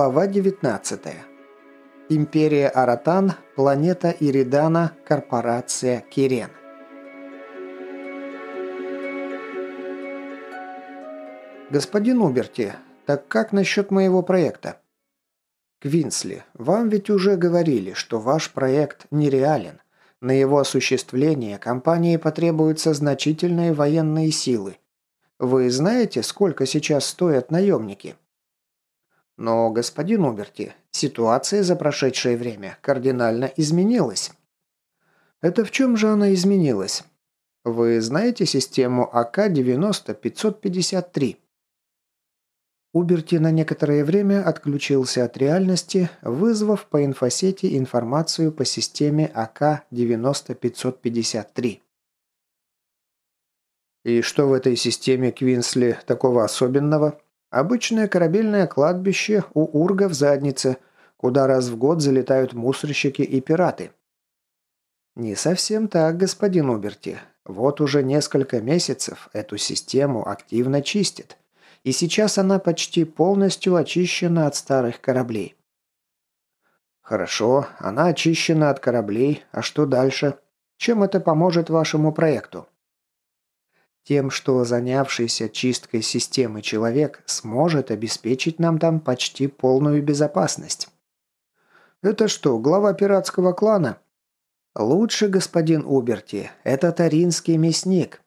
Глава 19. Империя Аратан, планета Иридана, корпорация Кирен. Господин Уберти, так как насчет моего проекта? Квинсли, вам ведь уже говорили, что ваш проект нереален. На его осуществление компании потребуются значительные военные силы. Вы знаете, сколько сейчас стоят наемники? Но, господин Уберти, ситуация за прошедшее время кардинально изменилась. Это в чем же она изменилась? Вы знаете систему АК-90-553? Уберти на некоторое время отключился от реальности, вызвав по инфосети информацию по системе АК-90-553. И что в этой системе Квинсли такого особенного? Обычное корабельное кладбище у Урга в заднице, куда раз в год залетают мусорщики и пираты. Не совсем так, господин Уберти. Вот уже несколько месяцев эту систему активно чистят. И сейчас она почти полностью очищена от старых кораблей. Хорошо, она очищена от кораблей, а что дальше? Чем это поможет вашему проекту? Тем, что занявшийся чисткой системы человек сможет обеспечить нам там почти полную безопасность. Это что, глава пиратского клана? Лучше, господин Уберти, это таринский мясник.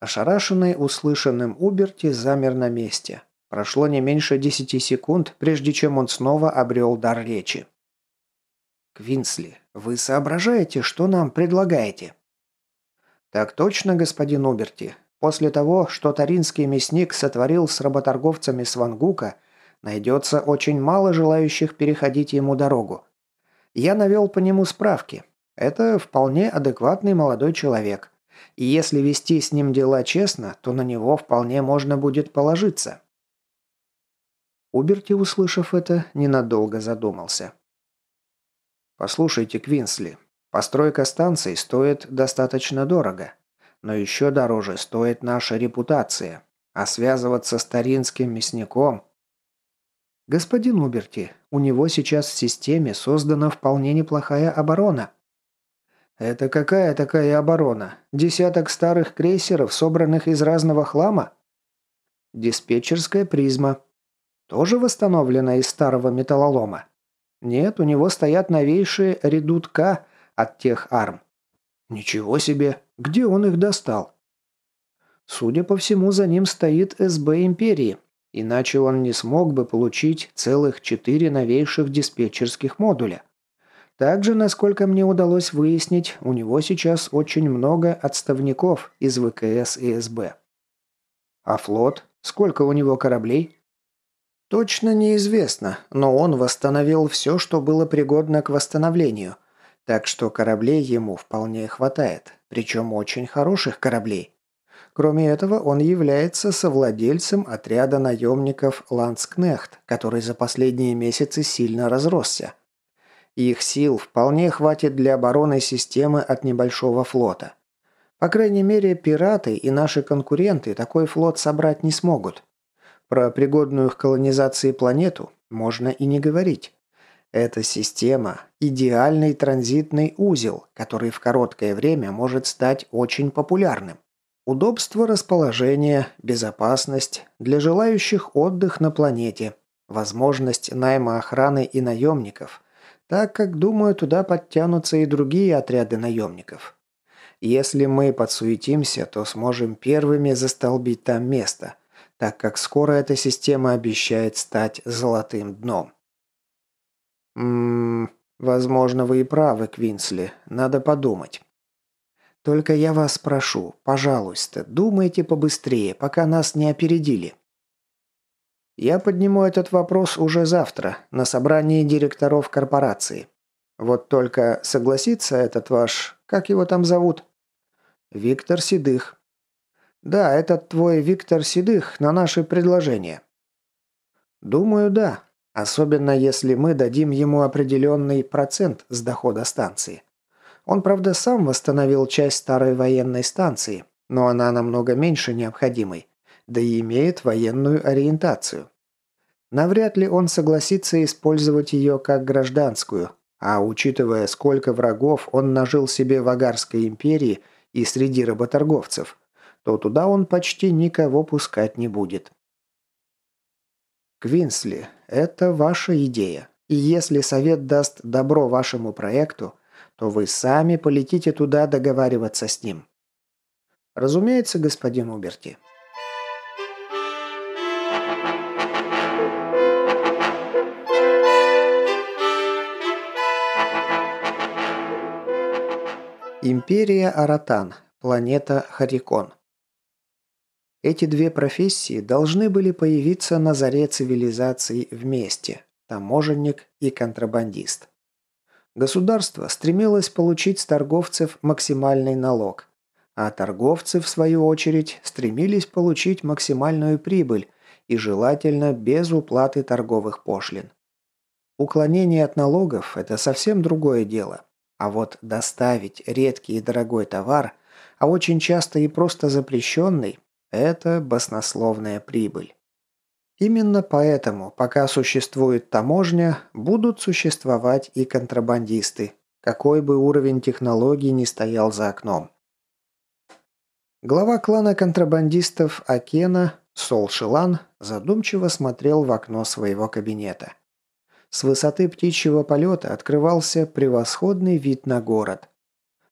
Ошарашенный услышанным Уберти замер на месте. Прошло не меньше десяти секунд, прежде чем он снова обрел дар речи. «Квинсли, вы соображаете, что нам предлагаете?» «Так точно, господин Уберти. После того, что таринский мясник сотворил с работорговцами Свангука, найдется очень мало желающих переходить ему дорогу. Я навел по нему справки. Это вполне адекватный молодой человек. И если вести с ним дела честно, то на него вполне можно будет положиться». Уберти, услышав это, ненадолго задумался. «Послушайте, Квинсли, Постройка станции стоит достаточно дорого. Но еще дороже стоит наша репутация. А связываться с Таринским мясником... Господин Уберти, у него сейчас в системе создана вполне неплохая оборона. Это какая такая оборона? Десяток старых крейсеров, собранных из разного хлама? Диспетчерская призма. Тоже восстановлена из старого металлолома? Нет, у него стоят новейшие редут-К от тех арм. Ничего себе, где он их достал? Судя по всему, за ним стоит СБ Империи, иначе он не смог бы получить целых четыре новейших диспетчерских модуля. Также, насколько мне удалось выяснить, у него сейчас очень много отставников из ВКС и СБ. А флот? Сколько у него кораблей? Точно неизвестно, но он восстановил все, что было пригодно к восстановлению – так что кораблей ему вполне хватает, причем очень хороших кораблей. Кроме этого, он является совладельцем отряда наемников «Ланскнехт», который за последние месяцы сильно разросся. Их сил вполне хватит для обороны системы от небольшого флота. По крайней мере, пираты и наши конкуренты такой флот собрать не смогут. Про пригодную к колонизации планету можно и не говорить. Эта система – идеальный транзитный узел, который в короткое время может стать очень популярным. Удобство расположения, безопасность, для желающих отдых на планете, возможность найма охраны и наемников, так как, думаю, туда подтянутся и другие отряды наемников. Если мы подсуетимся, то сможем первыми застолбить там место, так как скоро эта система обещает стать золотым дном. Ммм, возможно, вы и правы, Квинсли. Надо подумать. Только я вас прошу, пожалуйста, думайте побыстрее, пока нас не опередили. Я подниму этот вопрос уже завтра, на собрании директоров корпорации. Вот только согласится этот ваш... Как его там зовут? Виктор Седых. Да, этот твой Виктор Седых на наше предложение. Думаю, да. Особенно если мы дадим ему определенный процент с дохода станции. Он, правда, сам восстановил часть старой военной станции, но она намного меньше необходимой, да и имеет военную ориентацию. Навряд ли он согласится использовать ее как гражданскую, а учитывая, сколько врагов он нажил себе в Агарской империи и среди работорговцев, то туда он почти никого пускать не будет. Квинсли, это ваша идея. И если совет даст добро вашему проекту, то вы сами полетите туда договариваться с ним. Разумеется, господин Уберти. Империя Аратан. Планета Харикон. Эти две профессии должны были появиться на заре цивилизации вместе – таможенник и контрабандист. Государство стремилось получить с торговцев максимальный налог, а торговцы, в свою очередь, стремились получить максимальную прибыль и желательно без уплаты торговых пошлин. Уклонение от налогов – это совсем другое дело. А вот доставить редкий и дорогой товар, а очень часто и просто запрещенный – это баснословная прибыль. Именно поэтому, пока существует таможня, будут существовать и контрабандисты, какой бы уровень технологий ни стоял за окном. Глава клана контрабандистов Акена, Сол Шилан, задумчиво смотрел в окно своего кабинета. С высоты птичьего полета открывался превосходный вид на город.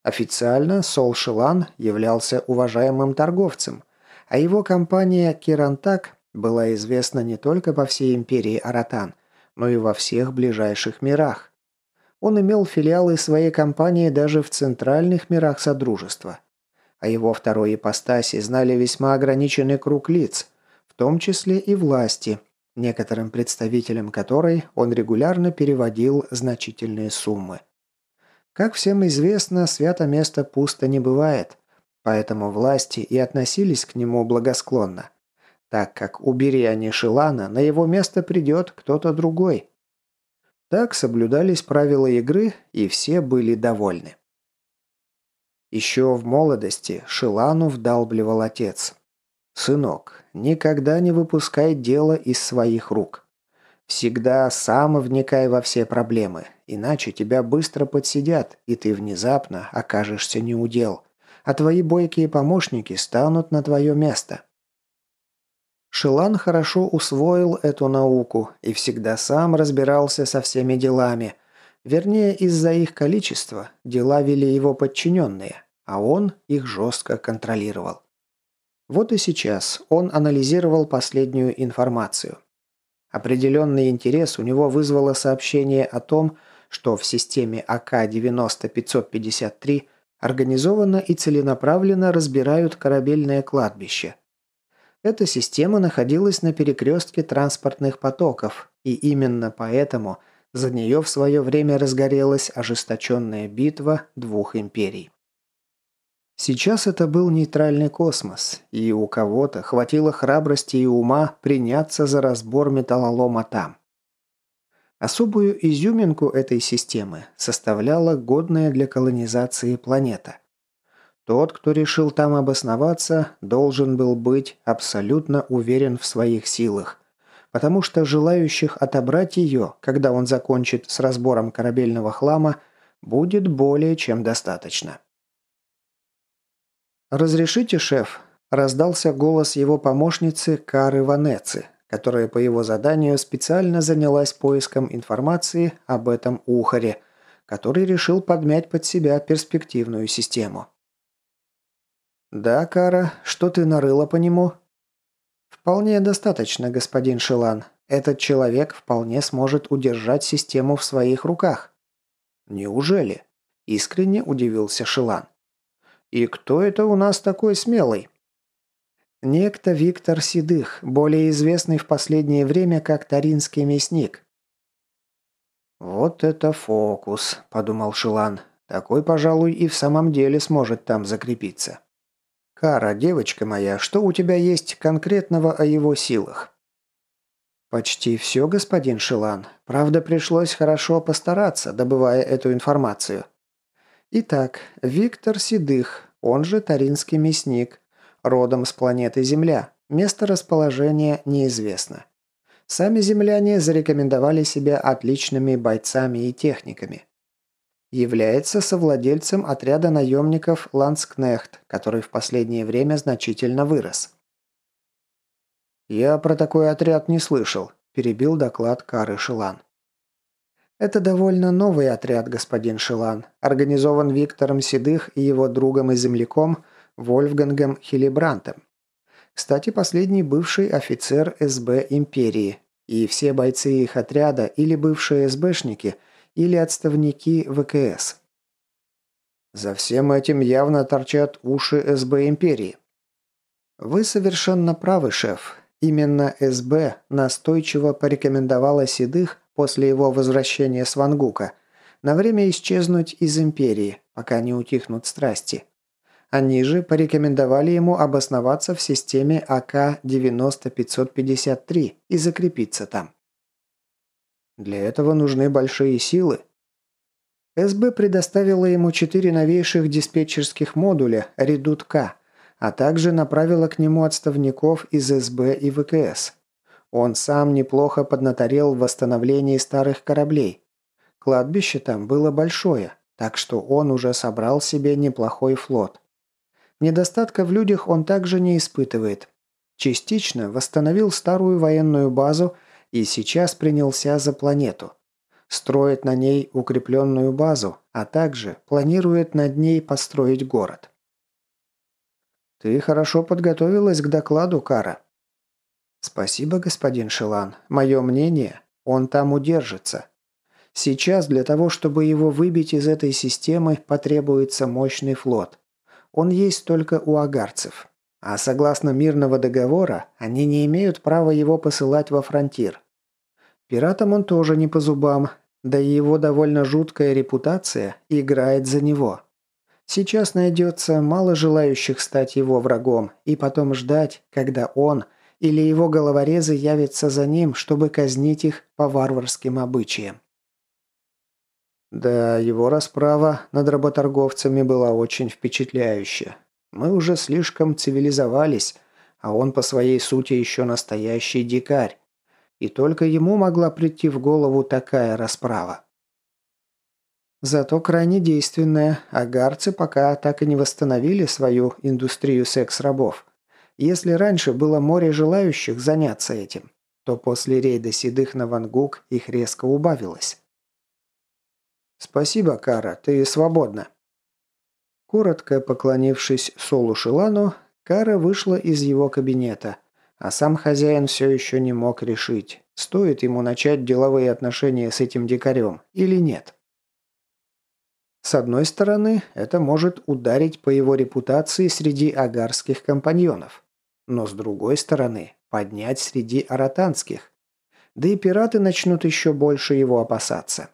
Официально Сол Шилан являлся уважаемым торговцем, а его компания «Кирантак» была известна не только по всей империи Аратан, но и во всех ближайших мирах. Он имел филиалы своей компании даже в центральных мирах Содружества. О его второй ипостаси знали весьма ограниченный круг лиц, в том числе и власти, некоторым представителям которой он регулярно переводил значительные суммы. Как всем известно, свято место пусто не бывает, поэтому власти и относились к нему благосклонно так как убери они Шилана, на его место придет кто-то другой. Так соблюдались правила игры, и все были довольны. Еще в молодости Шилану вдалбливал отец. «Сынок, никогда не выпускай дело из своих рук. Всегда сам вникай во все проблемы, иначе тебя быстро подсидят, и ты внезапно окажешься неудел, а твои бойкие помощники станут на твое место. Шилан хорошо усвоил эту науку и всегда сам разбирался со всеми делами. Вернее, из-за их количества дела вели его подчиненные, а он их жестко контролировал. Вот и сейчас он анализировал последнюю информацию. Определенный интерес у него вызвало сообщение о том, что в системе АК-90-553 организованно и целенаправленно разбирают корабельное кладбище – эта система находилась на перекрестке транспортных потоков, и именно поэтому за нее в свое время разгорелась ожесточенная битва двух империй. Сейчас это был нейтральный космос, и у кого-то хватило храбрости и ума приняться за разбор металлолома там. Особую изюминку этой системы составляла годная для колонизации планета. Тот, кто решил там обосноваться, должен был быть абсолютно уверен в своих силах, потому что желающих отобрать ее, когда он закончит с разбором корабельного хлама, будет более чем достаточно. «Разрешите, шеф?» – раздался голос его помощницы Кары Ванецы, которая по его заданию специально занялась поиском информации об этом ухаре, который решил подмять под себя перспективную систему. «Да, Кара, что ты нарыла по нему?» «Вполне достаточно, господин Шилан. Этот человек вполне сможет удержать систему в своих руках». «Неужели?» – искренне удивился Шилан. «И кто это у нас такой смелый?» Некто Виктор Седых, более известный в последнее время как Таринский мясник. «Вот это фокус», – подумал Шилан. «Такой, пожалуй, и в самом деле сможет там закрепиться». «Кара, девочка моя, что у тебя есть конкретного о его силах?» «Почти все, господин Шилан. Правда, пришлось хорошо постараться, добывая эту информацию. Итак, Виктор Седых, он же Таринский мясник, родом с планеты Земля. Место расположения неизвестно. Сами земляне зарекомендовали себя отличными бойцами и техниками. Является совладельцем отряда наемников «Ланскнехт», который в последнее время значительно вырос. «Я про такой отряд не слышал», – перебил доклад Кары Шилан. Это довольно новый отряд, господин Шилан, организован Виктором Седых и его другом и земляком Вольфгангом Хилибрантом. Кстати, последний бывший офицер СБ Империи, и все бойцы их отряда или бывшие СБшники, или отставники ВКС. За всем этим явно торчат уши СБ Империи. Вы совершенно правы, шеф. Именно СБ настойчиво порекомендовала Седых после его возвращения с Вангука на время исчезнуть из Империи, пока не утихнут страсти. Они же порекомендовали ему обосноваться в системе АК-90553 и закрепиться там. Для этого нужны большие силы. СБ предоставила ему четыре новейших диспетчерских модуля «Редут-К», а также направила к нему отставников из СБ и ВКС. Он сам неплохо поднаторел в восстановлении старых кораблей. Кладбище там было большое, так что он уже собрал себе неплохой флот. Недостатка в людях он также не испытывает. Частично восстановил старую военную базу и сейчас принялся за планету. Строит на ней укрепленную базу, а также планирует над ней построить город. «Ты хорошо подготовилась к докладу, Кара». «Спасибо, господин Шилан. Мое мнение, он там удержится. Сейчас для того, чтобы его выбить из этой системы, потребуется мощный флот. Он есть только у агарцев. А согласно мирного договора, они не имеют права его посылать во фронтир. Пиратам он тоже не по зубам, да и его довольно жуткая репутация играет за него. Сейчас найдется мало желающих стать его врагом и потом ждать, когда он или его головорезы явятся за ним, чтобы казнить их по варварским обычаям. Да, его расправа над работорговцами была очень впечатляющая. Мы уже слишком цивилизовались, а он по своей сути еще настоящий дикарь. И только ему могла прийти в голову такая расправа. Зато крайне действенная, а гарцы пока так и не восстановили свою индустрию секс-рабов. Если раньше было море желающих заняться этим, то после рейда седых на Вангук их резко убавилось. «Спасибо, Кара, ты свободна». Коротко поклонившись Солу Шилану, Кара вышла из его кабинета, а сам хозяин все еще не мог решить, стоит ему начать деловые отношения с этим дикарем или нет. С одной стороны, это может ударить по его репутации среди агарских компаньонов, но с другой стороны, поднять среди аратанских, да и пираты начнут еще больше его опасаться.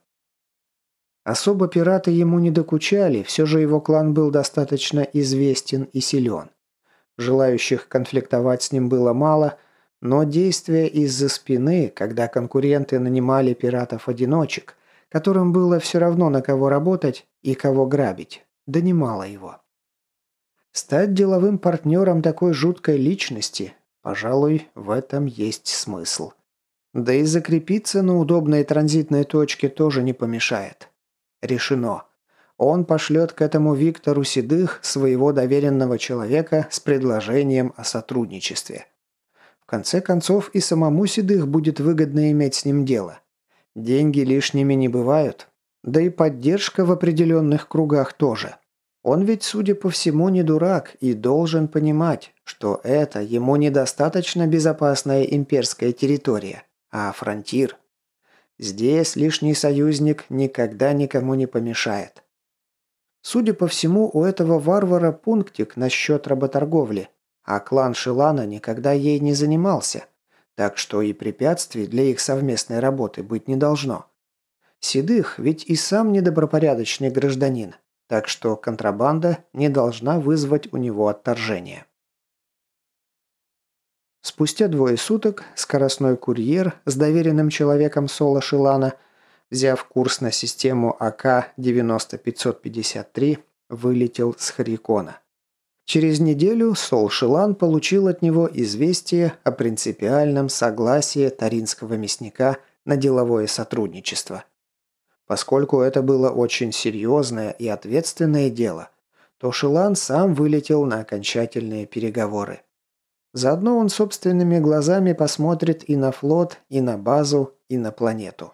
Особо пираты ему не докучали, все же его клан был достаточно известен и силен. Желающих конфликтовать с ним было мало, но действия из-за спины, когда конкуренты нанимали пиратов-одиночек, которым было все равно на кого работать и кого грабить, донимало его. Стать деловым партнером такой жуткой личности, пожалуй, в этом есть смысл. Да и закрепиться на удобной транзитной точке тоже не помешает. Решено. Он пошлет к этому Виктору Седых своего доверенного человека с предложением о сотрудничестве. В конце концов, и самому Седых будет выгодно иметь с ним дело. Деньги лишними не бывают. Да и поддержка в определенных кругах тоже. Он ведь, судя по всему, не дурак и должен понимать, что это ему недостаточно безопасная имперская территория, а фронтир. Здесь лишний союзник никогда никому не помешает. Судя по всему, у этого варвара пунктик насчет работорговли, а клан Шилана никогда ей не занимался, так что и препятствий для их совместной работы быть не должно. Седых ведь и сам недобропорядочный гражданин, так что контрабанда не должна вызвать у него отторжение. Спустя двое суток скоростной курьер с доверенным человеком Соло Шилана, взяв курс на систему АК-90553, вылетел с Харикона. Через неделю Сол Шилан получил от него известие о принципиальном согласии таринского мясника на деловое сотрудничество. Поскольку это было очень серьезное и ответственное дело, то Шилан сам вылетел на окончательные переговоры. Заодно он собственными глазами посмотрит и на флот, и на базу, и на планету.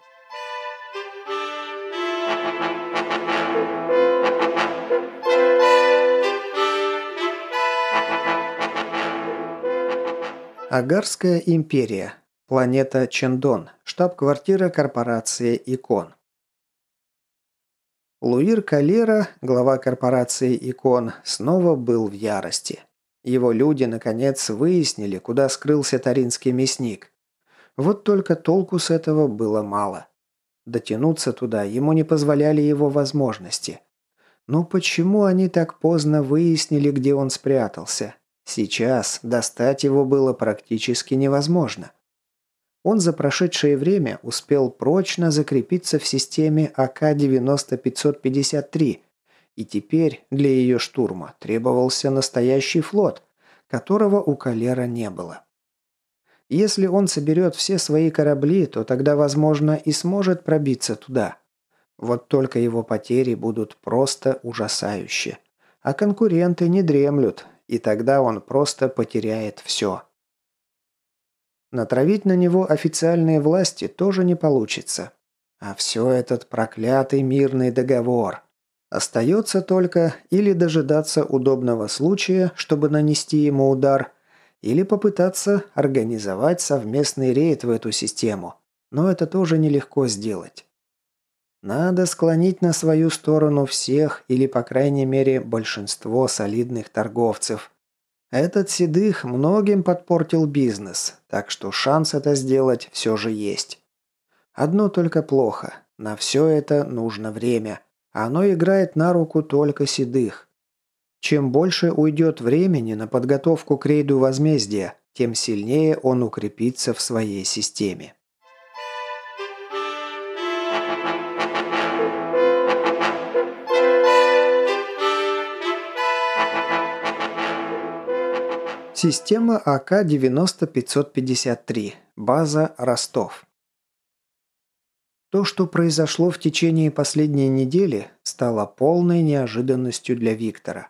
Агарская империя. Планета Чендон. Штаб-квартира корпорации «Икон». Луир Калера, глава корпорации «Икон», снова был в ярости. Его люди, наконец, выяснили, куда скрылся таринский мясник. Вот только толку с этого было мало. Дотянуться туда ему не позволяли его возможности. Но почему они так поздно выяснили, где он спрятался? Сейчас достать его было практически невозможно. Он за прошедшее время успел прочно закрепиться в системе АК-90-553, и теперь для ее штурма требовался настоящий флот, которого у Калера не было. Если он соберет все свои корабли, то тогда, возможно, и сможет пробиться туда. Вот только его потери будут просто ужасающие. А конкуренты не дремлют, и тогда он просто потеряет все. Натравить на него официальные власти тоже не получится. А все этот проклятый мирный договор. Остается только или дожидаться удобного случая, чтобы нанести ему удар, или попытаться организовать совместный рейд в эту систему. Но это тоже нелегко сделать. Надо склонить на свою сторону всех или, по крайней мере, большинство солидных торговцев. Этот Седых многим подпортил бизнес, так что шанс это сделать все же есть. Одно только плохо. На все это нужно время. Оно играет на руку только Седых. Чем больше уйдет времени на подготовку к рейду возмездия, тем сильнее он укрепится в своей системе. Система АК-90-553. База Ростов. То, что произошло в течение последней недели, стало полной неожиданностью для Виктора.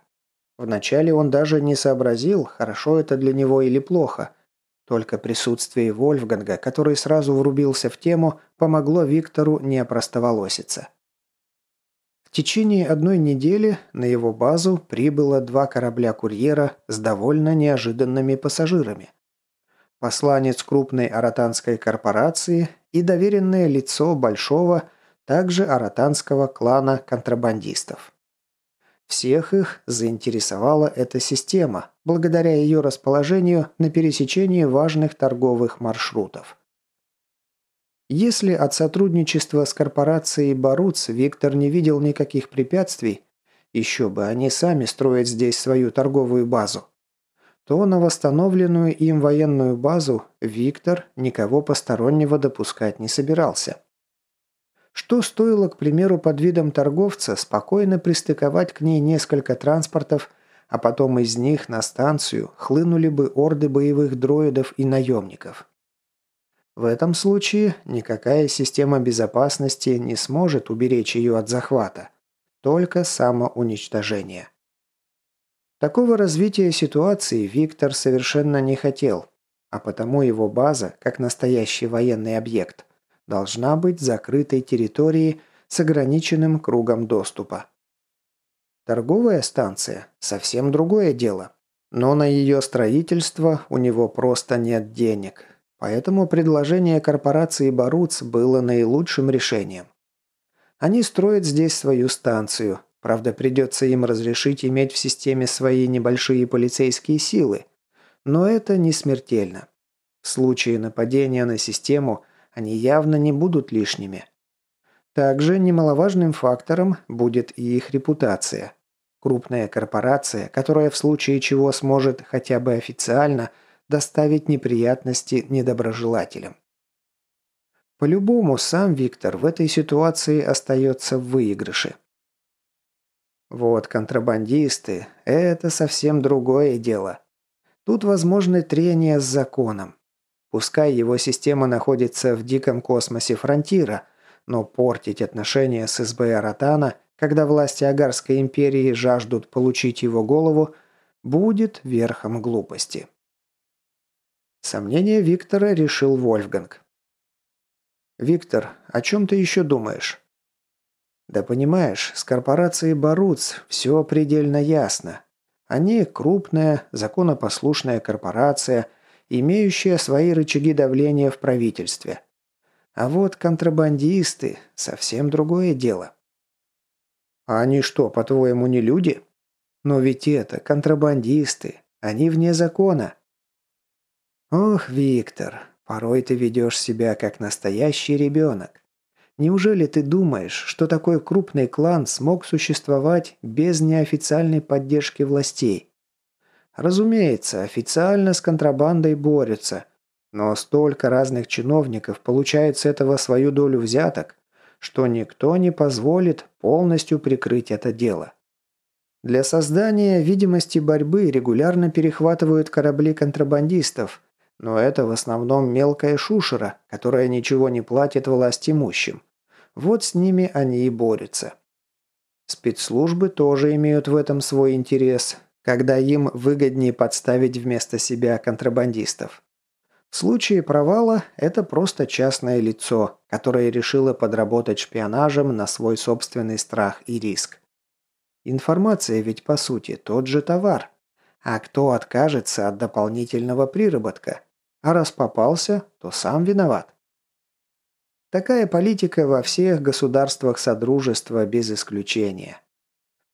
Вначале он даже не сообразил, хорошо это для него или плохо. Только присутствие Вольфганга, который сразу врубился в тему, помогло Виктору не опростоволоситься. В течение одной недели на его базу прибыло два корабля-курьера с довольно неожиданными пассажирами. Посланец крупной аратанской корпорации и доверенное лицо большого, также аратанского клана контрабандистов. Всех их заинтересовала эта система, благодаря ее расположению на пересечении важных торговых маршрутов. Если от сотрудничества с корпорацией Баруц Виктор не видел никаких препятствий, еще бы они сами строят здесь свою торговую базу, то на восстановленную им военную базу Виктор никого постороннего допускать не собирался. Что стоило, к примеру, под видом торговца спокойно пристыковать к ней несколько транспортов, а потом из них на станцию хлынули бы орды боевых дроидов и наемников. В этом случае никакая система безопасности не сможет уберечь ее от захвата. Только самоуничтожение. Такого развития ситуации Виктор совершенно не хотел, а потому его база, как настоящий военный объект, должна быть закрытой территорией с ограниченным кругом доступа. Торговая станция – совсем другое дело. Но на ее строительство у него просто нет денег, Поэтому предложение корпорации «Баруц» было наилучшим решением. Они строят здесь свою станцию. Правда, придется им разрешить иметь в системе свои небольшие полицейские силы. Но это не смертельно. В случае нападения на систему они явно не будут лишними. Также немаловажным фактором будет и их репутация. Крупная корпорация, которая в случае чего сможет хотя бы официально – доставить неприятности недоброжелателям. По-любому, сам Виктор в этой ситуации остается в выигрыше. Вот контрабандисты – это совсем другое дело. Тут возможны трения с законом. Пускай его система находится в диком космосе фронтира, но портить отношения с СБ Аратана, когда власти Агарской империи жаждут получить его голову, будет верхом глупости. Сомнение Виктора решил Вольфганг. «Виктор, о чем ты еще думаешь?» «Да понимаешь, с корпорацией Баруц все предельно ясно. Они крупная, законопослушная корпорация, имеющая свои рычаги давления в правительстве. А вот контрабандисты – совсем другое дело». «А они что, по-твоему, не люди?» «Но ведь это контрабандисты. Они вне закона». «Ох, Виктор, порой ты ведешь себя как настоящий ребенок. Неужели ты думаешь, что такой крупный клан смог существовать без неофициальной поддержки властей? Разумеется, официально с контрабандой борются, но столько разных чиновников получает с этого свою долю взяток, что никто не позволит полностью прикрыть это дело. Для создания видимости борьбы регулярно перехватывают корабли контрабандистов – но это в основном мелкая шушера, которая ничего не платит власть имущим. Вот с ними они и борются. Спецслужбы тоже имеют в этом свой интерес, когда им выгоднее подставить вместо себя контрабандистов. В случае провала это просто частное лицо, которое решило подработать шпионажем на свой собственный страх и риск. Информация ведь по сути тот же товар. А кто откажется от дополнительного приработка? А раз попался, то сам виноват. Такая политика во всех государствах Содружества без исключения.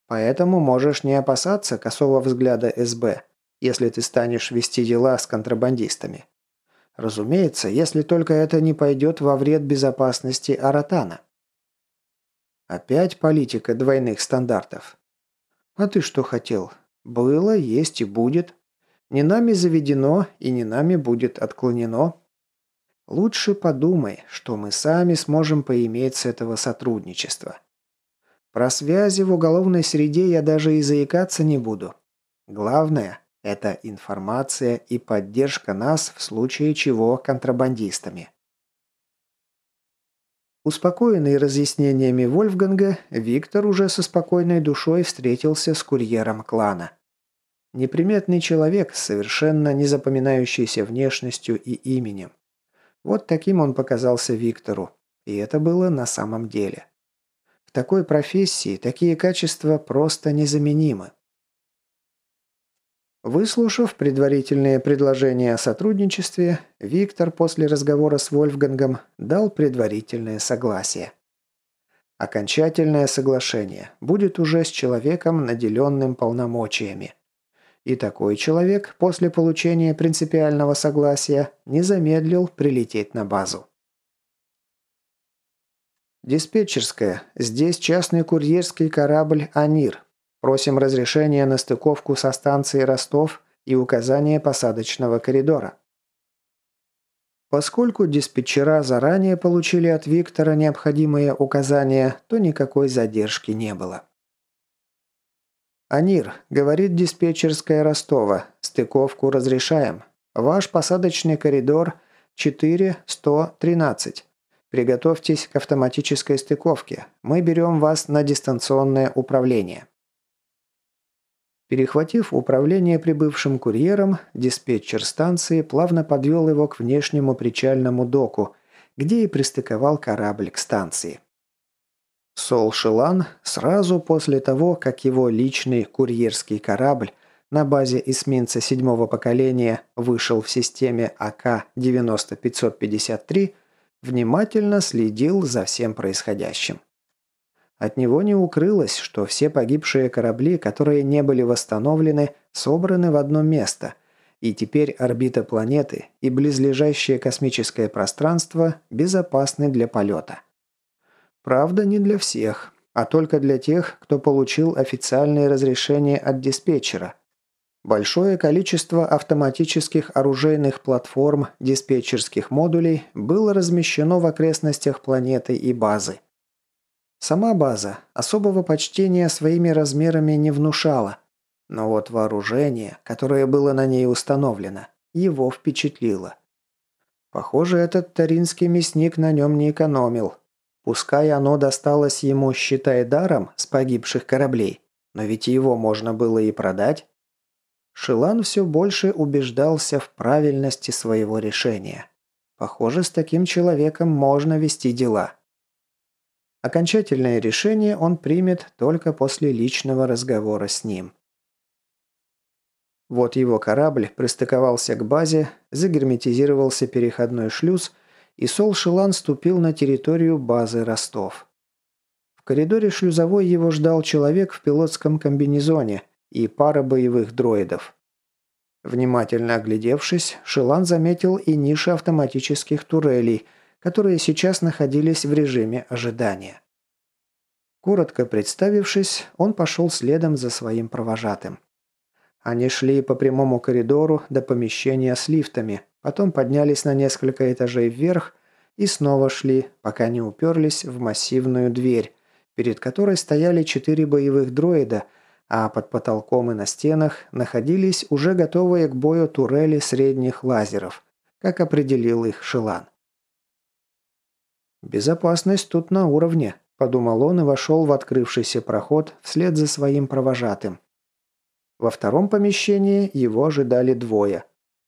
Поэтому можешь не опасаться косого взгляда СБ, если ты станешь вести дела с контрабандистами. Разумеется, если только это не пойдет во вред безопасности Аратана. Опять политика двойных стандартов. А ты что хотел? Было, есть и будет. Не нами заведено и не нами будет отклонено. Лучше подумай, что мы сами сможем поиметь с этого сотрудничества. Про связи в уголовной среде я даже и заикаться не буду. Главное – это информация и поддержка нас в случае чего контрабандистами. Успокоенный разъяснениями Вольфганга, Виктор уже со спокойной душой встретился с курьером клана. Неприметный человек совершенно не запоминающийся внешностью и именем. Вот таким он показался Виктору. И это было на самом деле. В такой профессии такие качества просто незаменимы. Выслушав предварительные предложения о сотрудничестве, Виктор после разговора с Вольфгангом дал предварительное согласие. Окончательное соглашение будет уже с человеком, наделенным полномочиями. И такой человек после получения принципиального согласия не замедлил прилететь на базу. Диспетчерская. Здесь частный курьерский корабль «Анир». Просим разрешения на стыковку со станцией Ростов и указание посадочного коридора. Поскольку диспетчера заранее получили от Виктора необходимые указания, то никакой задержки не было. «Анир», — говорит диспетчерская Ростова, — «стыковку разрешаем. Ваш посадочный коридор 4113. Приготовьтесь к автоматической стыковке. Мы берем вас на дистанционное управление». Перехватив управление прибывшим курьером, диспетчер станции плавно подвел его к внешнему причальному доку, где и пристыковал корабль к станции. Сол Шилан сразу после того, как его личный курьерский корабль на базе эсминца седьмого поколения вышел в системе АК-90553, внимательно следил за всем происходящим. От него не укрылось, что все погибшие корабли, которые не были восстановлены, собраны в одно место, и теперь орбита планеты и близлежащее космическое пространство безопасны для полета. Правда, не для всех, а только для тех, кто получил официальное разрешение от диспетчера. Большое количество автоматических оружейных платформ диспетчерских модулей было размещено в окрестностях планеты и базы. Сама база особого почтения своими размерами не внушала, но вот вооружение, которое было на ней установлено, его впечатлило. Похоже, этот таринский мясник на нем не экономил. Пускай оно досталось ему, считай, даром с погибших кораблей, но ведь его можно было и продать. Шилан все больше убеждался в правильности своего решения. Похоже, с таким человеком можно вести дела. Окончательное решение он примет только после личного разговора с ним. Вот его корабль пристыковался к базе, загерметизировался переходной шлюз, и Сол Шилан ступил на территорию базы Ростов. В коридоре шлюзовой его ждал человек в пилотском комбинезоне и пара боевых дроидов. Внимательно оглядевшись, Шилан заметил и ниши автоматических турелей – которые сейчас находились в режиме ожидания. Коротко представившись, он пошел следом за своим провожатым. Они шли по прямому коридору до помещения с лифтами, потом поднялись на несколько этажей вверх и снова шли, пока не уперлись в массивную дверь, перед которой стояли четыре боевых дроида, а под потолком и на стенах находились уже готовые к бою турели средних лазеров, как определил их Шилан. «Безопасность тут на уровне», – подумал он и вошел в открывшийся проход вслед за своим провожатым. Во втором помещении его ожидали двое.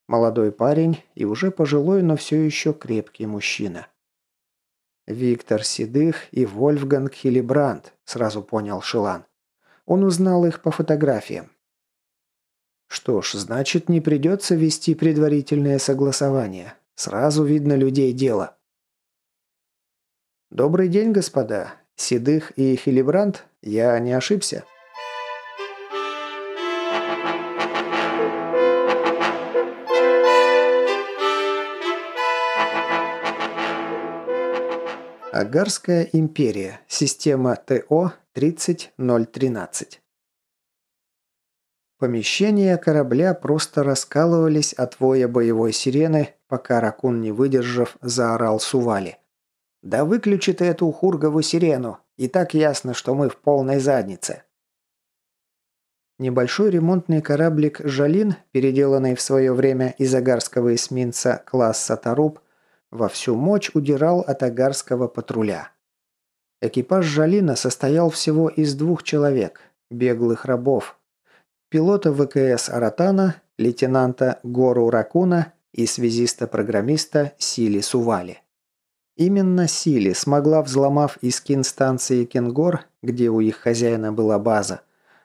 Молодой парень и уже пожилой, но все еще крепкий мужчина. Виктор Седых и Вольфганг Хилибранд, сразу понял Шилан. Он узнал их по фотографиям. Что ж, значит, не придется вести предварительное согласование. Сразу видно людей дело. «Добрый день, господа. Седых и Хилибранд, я не ошибся?» Агарская империя. Система ТО-30013. Помещения корабля просто раскалывались от воя боевой сирены, пока Ракун, не выдержав, заорал Сували. «Да выключи ты эту хургову сирену. И так ясно, что мы в полной заднице». Небольшой ремонтный кораблик «Жалин», переделанный в свое время из агарского эсминца класса «Таруб», во всю мощь удирал от агарского патруля. Экипаж «Жалина» состоял всего из двух человек – беглых рабов. Пилота ВКС «Аратана», лейтенанта Гору Ракуна и связиста-программиста Сили Сували. Именно Сили смогла, взломав искин станции Кенгор, где у их хозяина была база,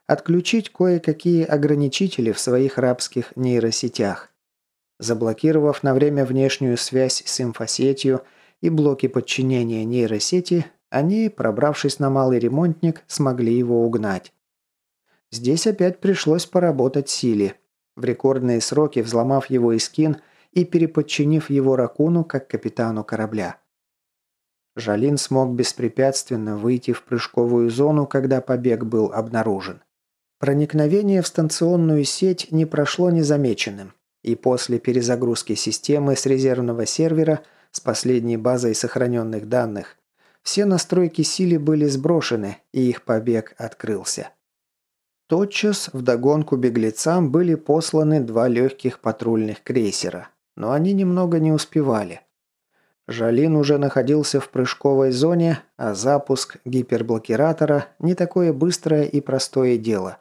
отключить кое-какие ограничители в своих рабских нейросетях. Заблокировав на время внешнюю связь с инфосетью и блоки подчинения нейросети, они, пробравшись на малый ремонтник, смогли его угнать. Здесь опять пришлось поработать Силе. В рекордные сроки взломав его искин и переподчинив его Ракуну как капитану корабля. Жалин смог беспрепятственно выйти в прыжковую зону, когда побег был обнаружен. Проникновение в станционную сеть не прошло незамеченным, и после перезагрузки системы с резервного сервера с последней базой сохраненных данных все настройки силы были сброшены, и их побег открылся. Тотчас вдогонку беглецам были посланы два легких патрульных крейсера, но они немного не успевали – Жалин уже находился в прыжковой зоне, а запуск гиперблокиратора не такое быстрое и простое дело.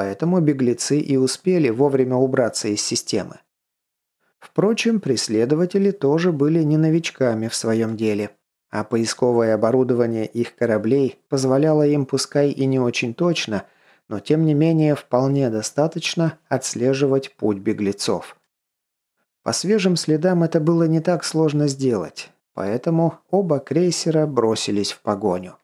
Поэтому беглецы и успели вовремя убраться из системы. Впрочем, преследователи тоже были не новичками в своем деле, а поисковое оборудование их кораблей позволяло им, пускай и не очень точно, но тем не менее вполне достаточно отслеживать путь беглецов. По свежим следам это было не так сложно сделать, поэтому оба крейсера бросились в погоню.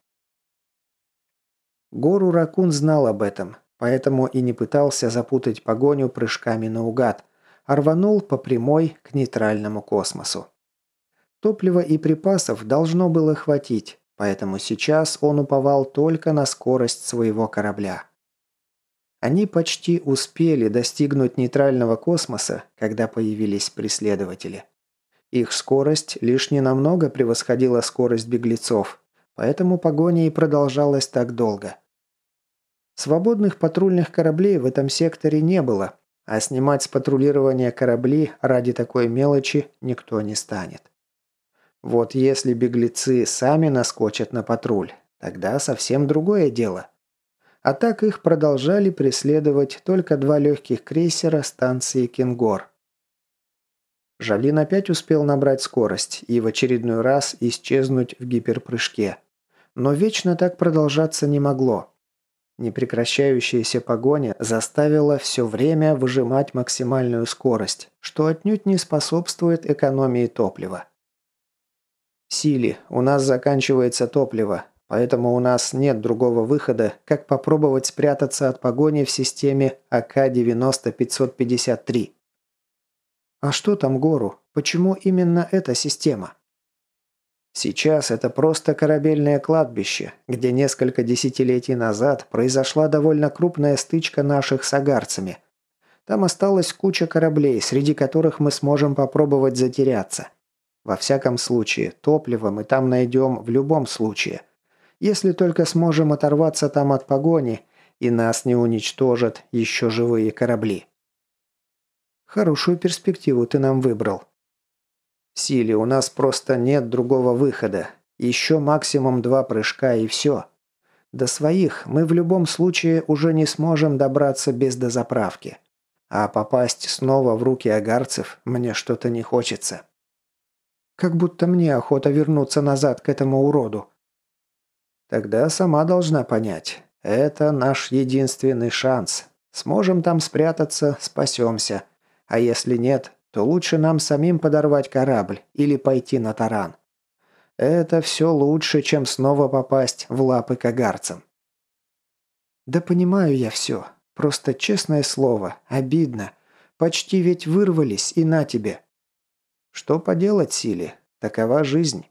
Гору Ракун знал об этом, поэтому и не пытался запутать погоню прыжками наугад, а рванул по прямой к нейтральному космосу. Топлива и припасов должно было хватить, поэтому сейчас он уповал только на скорость своего корабля. Они почти успели достигнуть нейтрального космоса, когда появились преследователи. Их скорость лишь ненамного превосходила скорость беглецов, Поэтому погоня и продолжалась так долго. Свободных патрульных кораблей в этом секторе не было, а снимать с патрулирования корабли ради такой мелочи никто не станет. Вот если беглецы сами наскочат на патруль, тогда совсем другое дело. А так их продолжали преследовать только два легких крейсера станции Кингор. Жалин опять успел набрать скорость и в очередной раз исчезнуть в гиперпрыжке. Но вечно так продолжаться не могло. Непрекращающаяся погоня заставила все время выжимать максимальную скорость, что отнюдь не способствует экономии топлива. «Сили, у нас заканчивается топливо, поэтому у нас нет другого выхода, как попробовать спрятаться от погони в системе АК-90-553». «А что там гору? Почему именно эта система?» Сейчас это просто корабельное кладбище, где несколько десятилетий назад произошла довольно крупная стычка наших с агарцами. Там осталась куча кораблей, среди которых мы сможем попробовать затеряться. Во всяком случае, топливо мы там найдем в любом случае. Если только сможем оторваться там от погони, и нас не уничтожат еще живые корабли. Хорошую перспективу ты нам выбрал, Силе, у нас просто нет другого выхода. Еще максимум два прыжка и все. До своих мы в любом случае уже не сможем добраться без дозаправки. А попасть снова в руки агарцев мне что-то не хочется. Как будто мне охота вернуться назад к этому уроду. Тогда сама должна понять. Это наш единственный шанс. Сможем там спрятаться, спасемся. А если нет, то лучше нам самим подорвать корабль или пойти на таран. Это все лучше, чем снова попасть в лапы кагарцам. Да понимаю я все. Просто честное слово, обидно. Почти ведь вырвались и на тебе. Что поделать, Силе? Такова жизнь.